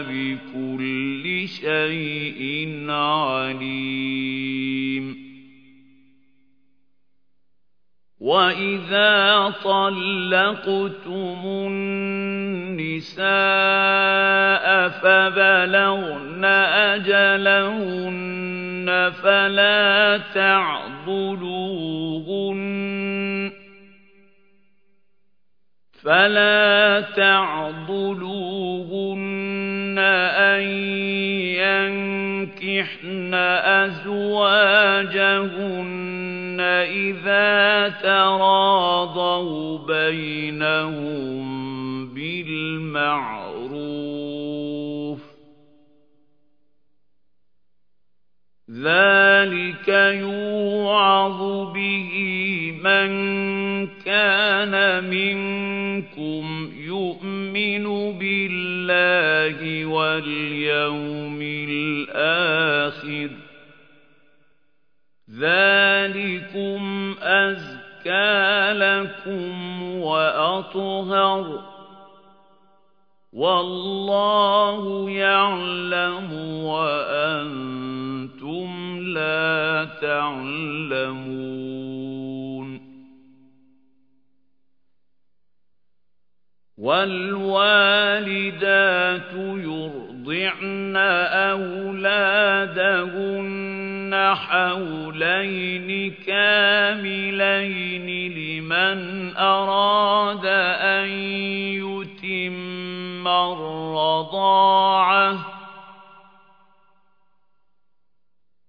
بِكُلِّ شَيْءٍ عَلِيمٌ. وَإِذَا طَلَّقْتُمُ النِّسَاءَ فَبَلَغْنَ أَجَلَهُنَّ فَلَا تَعْضُلُوهُنَّ. فَلَا تَعْضُلُوهُنَّ أَن يَنكِحْنَ أَزْوَاجَهُنَّ إِذَا تَرَاضَوْا بَيْنَهُم بِالْمَعْرُوفِ ۗ ذَٰلِكَ يُوعَظُ بِهِ مَن كَانَ مِنكُمْ وَالْيَوْمِ الْآخِرِ ۗ. ذَٰلِكُمْ أَزْكَىٰ لَكُمْ وَأَطْهَرُ ۗ. وَاللَّهُ يَعْلَمُ وَأَنتُمْ لَا تَعْلَمُونَ. وَالْوَالِدَاتُ يُرْضِعْنَ أَوْلَادَهُنَّ حَوْلَيْنِ كَامِلَيْنِ لِمَنْ أَرَادَ أَن يُتِمَّ الرَّضَاعَةَ ۚ.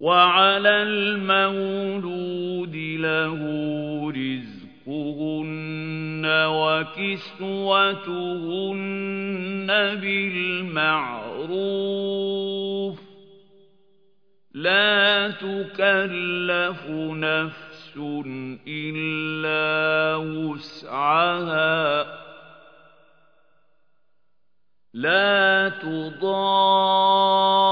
وَعَلَى الْمَوْلُودِ لَهُ رِزْقُهُنَّ وَكِسْوَتُهُنَّ بِالْمَعْرُوفِ ۚ لَا تُكَلَّفُ نَفْسٌ إِلَّا وُسْعَهَا ۚ لَا تُضَارَّ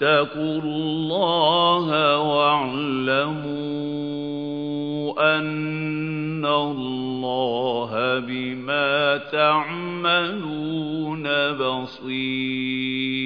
وَاتَّقُوا اللَّهَ وَاعْلَمُوا أَنَّ اللَّهَ بِمَا تَعْمَلُونَ بَصِيرٌ.